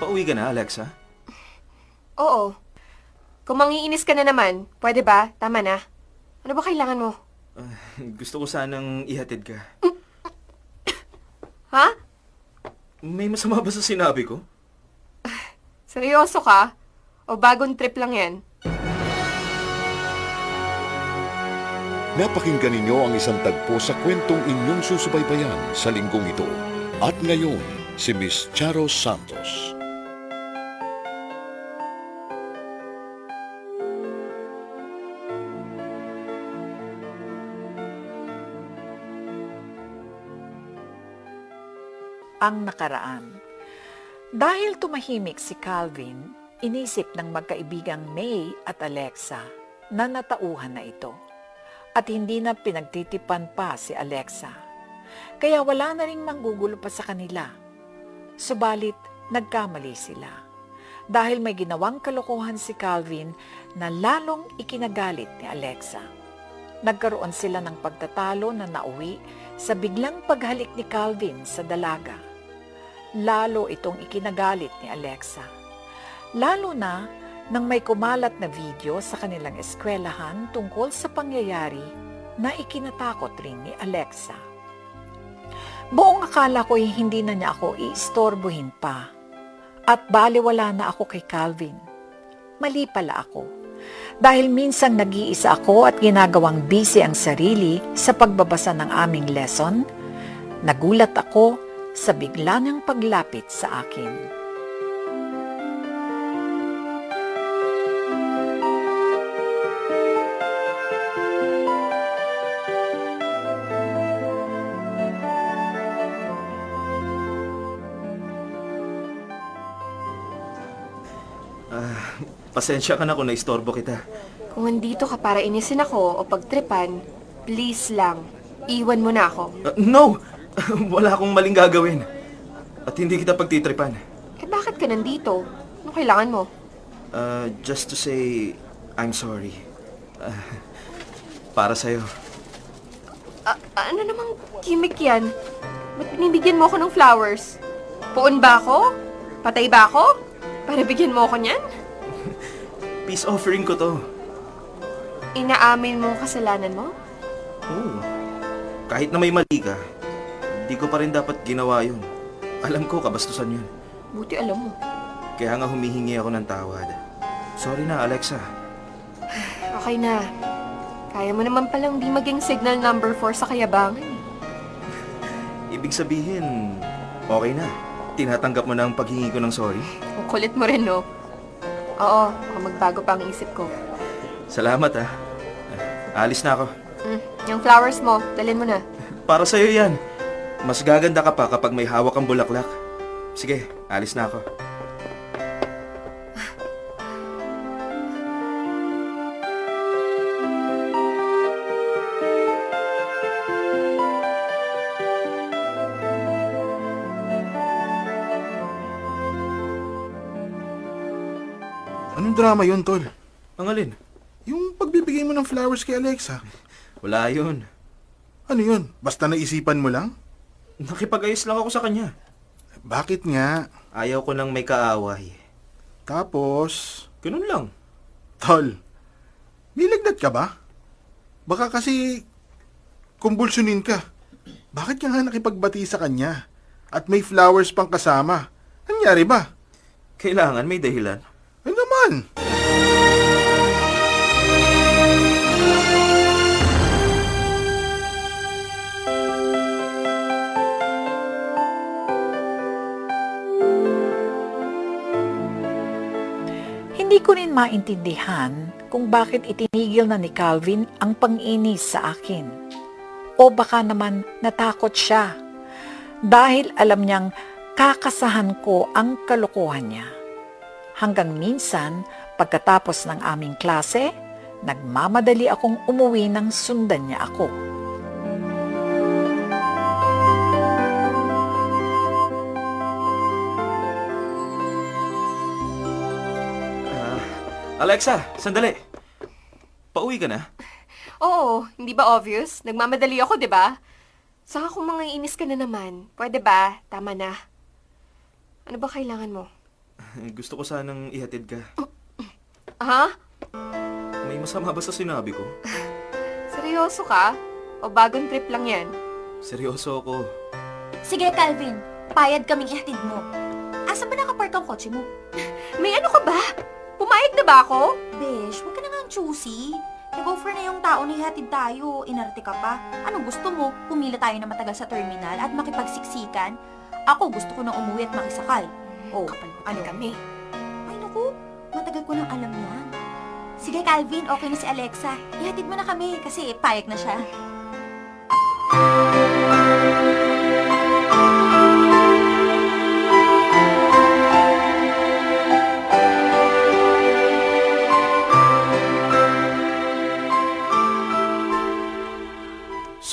Pauwi ka na, Alexa? Oo. Kung mangiinis ka na naman, pwede ba? Tama na. Ano ba kailangan mo? Ah, gusto ko sanang ihatid ka. Ha? May masama ba sa sinabi ko? Seryoso ka? O bagong trip lang yan? Napakinggan ninyo ang isang tagpo sa kwentong inyong susubaybayan sa linggong ito. At ngayon, si Miss Charo Santos. Ang nakaraan. Dahil tumahimik si Calvin, inisip ng magkaibigang May at Alexa na natauhan na ito. At hindi na pinagtitipan pa si Alexa. Kaya wala na ring manggugulo pa sa kanila. Subalit, nagkamali sila. Dahil may ginawang kalokohan si Calvin na lalong ikinagalit ni Alexa. Nagkaroon sila ng pagtatalo na nauwi sa biglang paghalik ni Calvin sa dalaga lalo itong ikinagalit ni Alexa. Lalo na nang may kumalat na video sa kanilang eskwelahan tungkol sa pangyayari na ikinatakot rin ni Alexa. Buong akala ko'y hindi na niya ako iistorbohin pa at baliwala na ako kay Calvin. Mali pala ako. Dahil minsan nag-iisa ako at ginagawang busy ang sarili sa pagbabasa ng aming lesson, nagulat ako sa bigla niyang paglapit sa akin. Pasensya ka na kung naistorbo kita. Kung andito ka para inisin ako o pagtripan, please lang, iwan mo na ako. Ah, no! Wala akong maling gagawin. At hindi kita pagtitripan. Eh bakit ka nandito? Ano kailangan mo? Ah, just to say, I'm sorry. Ah, para sa'yo. A- ano namang gimmick yan? Ba't binibigyan mo ako ng flowers? Puon ba ako? Patay ba ako? Para bigyan mo ako niyan? Peace offering ko to. Inaamin mo ang kasalanan mo? Oo. Kahit na may mali ka, di ko pa rin dapat ginawa yun. Alam ko, kabastusan yun. Buti alam mo. Kaya nga humihingi ako ng tawad. Sorry na, Alexa. Okay na. Kaya mo naman palang di maging signal number 4 sa kayabangan. eh. Ibig sabihin, okay na. Tinatanggap mo na ang paghingi ko ng sorry. Ang kulit mo rin, no? Oo, baka magbago pa ang isip ko. Salamat ah. Ah, Alis na ako. Mm, yung flowers mo, dalhin mo na. Para sa'yo yan. Mas gaganda ka pa kapag may hawak kang bulaklak. Sige, alis na ako. Anong drama yun, Tol? Ang alin? Yung pagbibigay mo ng flowers kay Alexa. Wala yun. Ano yun? Basta naisipan mo lang? Nakipag-ayos lang ako sa kanya. Bakit nga? Ayaw ko nang may kaaway. Tapos, Ganun lang. Tol, may lagnat ka ba? Baka kasi kumbulsunin ka. Bakit ka nga nakipagbati sa kanya? At may flowers pang kasama. Nangyari ba? Kailangan may dahilan. Ano naman? Hindi ko rin maintindihan kung bakit itinigil na ni Calvin ang pang-inis sa akin. O baka naman natakot siya dahil alam niyang kakasahan ko ang kalokohan niya. Hanggang minsan, pagkatapos ng aming klase, nagmamadali akong umuwi ng sundan niya ako. Alexa, sandali. Pauwi ka na? Oo, hindi ba obvious? Nagmamadali ako, di ba? Saka kung mga inis ka na naman, pwede ba? Tama na. Ano ba kailangan mo? Gusto ko sanang ihatid ka. Ha? May masama ba sa sinabi ko? Seryoso ka? O bagong trip lang yan? Seryoso ako. Sige, Calvin. Payad kaming ihatid mo. Asa ba nakapark ang kotse mo? May ano ka ba? Pumayag na ba ako? Besh, huwag ka na nga choosy. Nag-offer na yung tao na ihatid tayo. Inarte ka pa. Anong gusto mo? Pumila tayo na matagal sa terminal at makipagsiksikan? Ako, gusto ko nang umuwi at makisakay. Oh, Ano kami? Ay, naku. Matagal ko nang alam yan. Sige, Calvin. Okay na si Alexa. Ihatid mo na kami kasi payag na siya.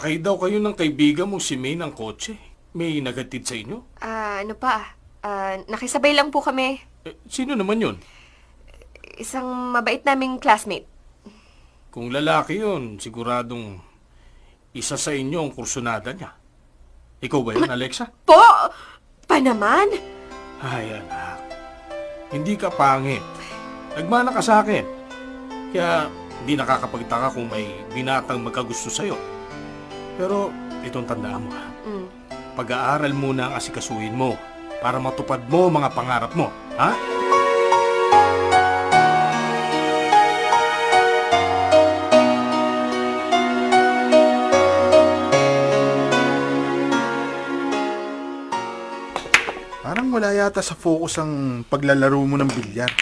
Sakay daw kayo ng kaibigan mo si May ng kotse. May nagatid sa inyo? Ah, ano pa? Ah, nakisabay lang po kami. Eh, sino naman yun? Isang mabait naming classmate. Kung lalaki yun, siguradong isa sa inyo ang kursunada niya. Ikaw ba yun, Alexa? Po! Pa naman? Ay, anak. Hindi ka pangit. Nagmana ka sa akin. Kaya hindi nakakapagtaka kung may binatang magkagusto sa'yo. Pero itong tandaan mo ha. Mm. Pag-aaral muna ang asikasuhin mo para matupad mo mga pangarap mo. Ha? Parang wala yata sa focus ang paglalaro mo ng bilyar.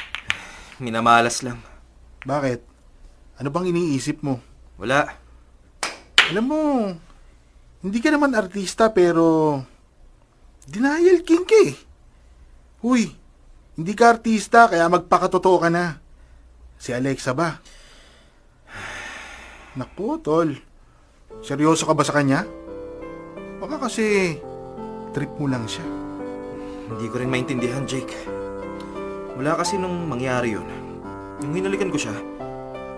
Minamalas lang. Bakit? Ano bang iniisip mo? Wala. Alam mo, hindi ka naman artista pero denial king ka eh. Huy, hindi ka artista kaya magpakatotoo ka na. Si Alexa ba? Naku, tol. Seryoso ka ba sa kanya? Baka kasi trip mo lang siya. Hindi ko rin maintindihan, Jake. Wala kasi nung mangyari yun. Nung hinalikan ko siya,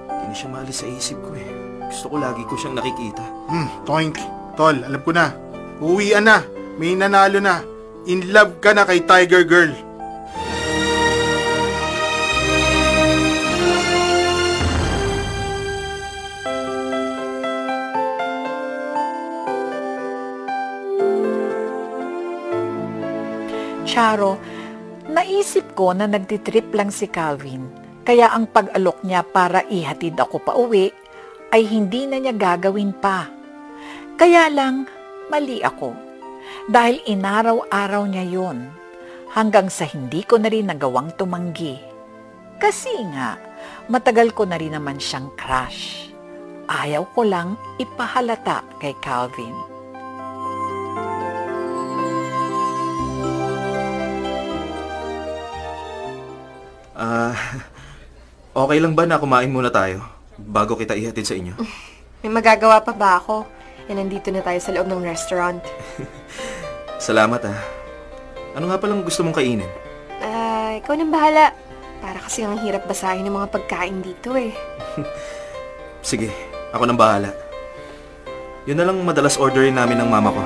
hindi na siya maalis sa isip ko eh. Gusto ko lagi ko siyang nakikita. Hmm, toink. Tol, alam ko na. Uwian na. May nanalo na. In love ka na kay Tiger Girl. Charo, naisip ko na nagtitrip lang si Calvin, kaya ang pag-alok niya para ihatid ako pa uwi ay hindi na niya gagawin pa. Kaya lang, mali ako. Dahil inaraw-araw niya yon hanggang sa hindi ko na rin nagawang tumanggi. Kasi nga, matagal ko na rin naman siyang crush. Ayaw ko lang ipahalata kay Calvin. Ah, okay lang ba na kumain muna tayo bago kita ihatid sa inyo? May magagawa pa ba ako? Eh, nandito na tayo sa loob ng restaurant. Salamat ah. Ano nga palang gusto mong kainin? Ah, ikaw nang bahala. Para kasi ang hirap basahin ng mga pagkain dito eh. Sige, ako nang bahala. Yun na lang madalas orderin namin ng mama ko.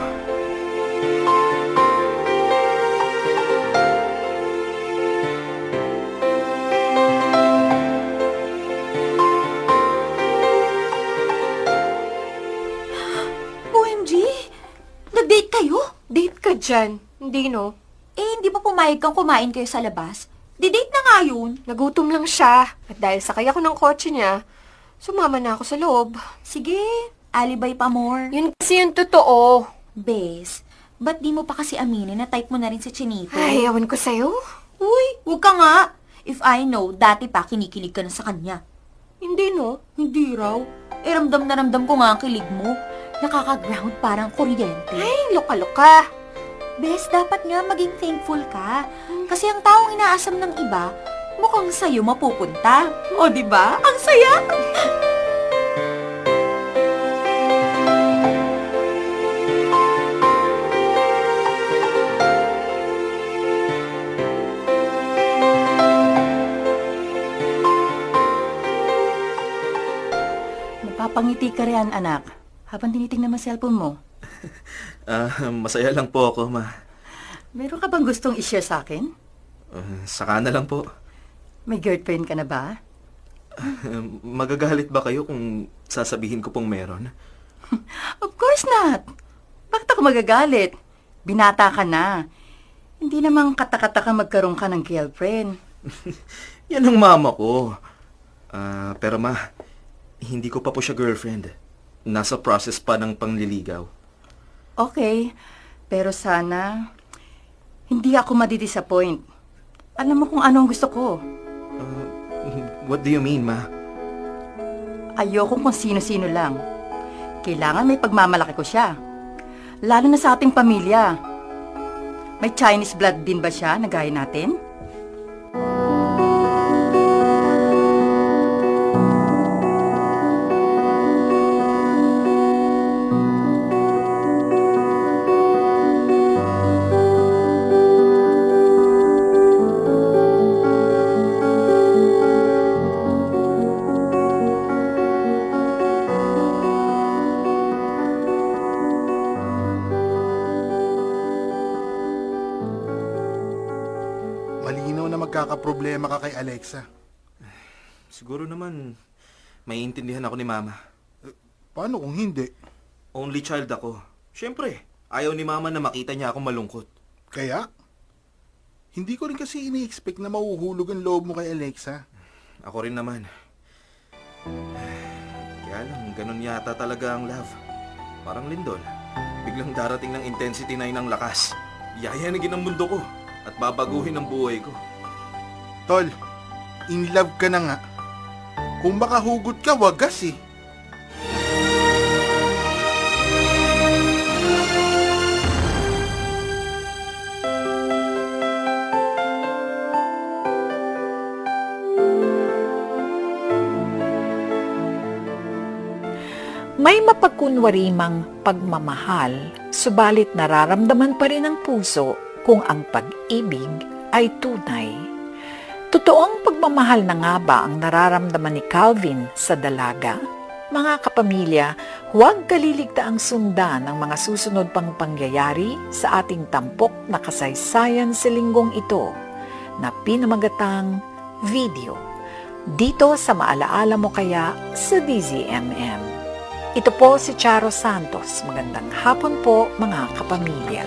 Dyan. Hindi no. Eh, hindi ba pumayag kang kumain kayo sa labas? Di-date na nga yun. Nagutom lang siya. At dahil sakay ako ng kotse niya, sumama na ako sa loob. Sige, alibay pa more. Yun kasi yung totoo. Bes, ba't di mo pa kasi aminin na type mo na rin si Chinito? Ay, ewan ko sa'yo. Uy, huwag ka nga. If I know, dati pa kinikilig ka na sa kanya. Hindi no. Hindi raw. Eh, ramdam na ramdam ko nga ang kilig mo. Nakaka-ground parang kuryente. Ay, loka-loka. Bes, dapat nga maging thankful ka. Kasi ang taong inaasam ng iba, mukhang sa'yo mapupunta. O, di ba? Ang saya! Napapangiti ka riyan, anak. Habang tinitingnan mo cellphone mo. Ah, masaya lang po ako, ma. Meron ka bang gustong i-share sa akin? Uh, saka na lang po. May girlfriend ka na ba? Uh, magagalit ba kayo kung sasabihin ko pong meron? Of course not. Bakit ako magagalit? Binata ka na. Hindi namang katakata ka magkaroon ka ng girlfriend. Yan ang mama ko. Ah, pero ma, hindi ko pa po siya girlfriend. Nasa process pa ng pangliligaw. Okay, pero sana hindi ako madidisappoint. Alam mo kung ano ang gusto ko. Uh, what do you mean, ma? Ayoko kung sino-sino lang. Kailangan may pagmamalaki ko siya. Lalo na sa ating pamilya. May Chinese blood din ba siya na gaya natin? Malinaw na magkakaproblema ka kay Alexa. Siguro naman, maiintindihan ako ni mama. Paano kung hindi? Only child ako. Siyempre, ayaw ni mama na makita niya ako malungkot. Kaya? Hindi ko rin kasi ini-expect na mahuhulog ang loob mo kay Alexa. Ako rin naman. Kaya lang, ganun yata talaga ang love. Parang lindol. Biglang darating ng intensity na ng lakas. Yayanagin ang mundo ko at babaguhin ang buhay ko. Tol, in love ka na nga. Kung makahugot ka, wagas eh. May mapagkunwarimang pagmamahal, subalit nararamdaman pa rin ng puso kung ang pag-ibig ay tunay. Totoong pagmamahal na nga ba ang nararamdaman ni Calvin sa dalaga? Mga kapamilya, huwag kaliligtaang sundan ang mga susunod pang pangyayari sa ating tampok na kasaysayan sa linggong ito na pinamagatang video. Dito sa Maalaala Mo Kaya sa DZMM. Ito po si Charo Santos. Magandang hapon po mga kapamilya.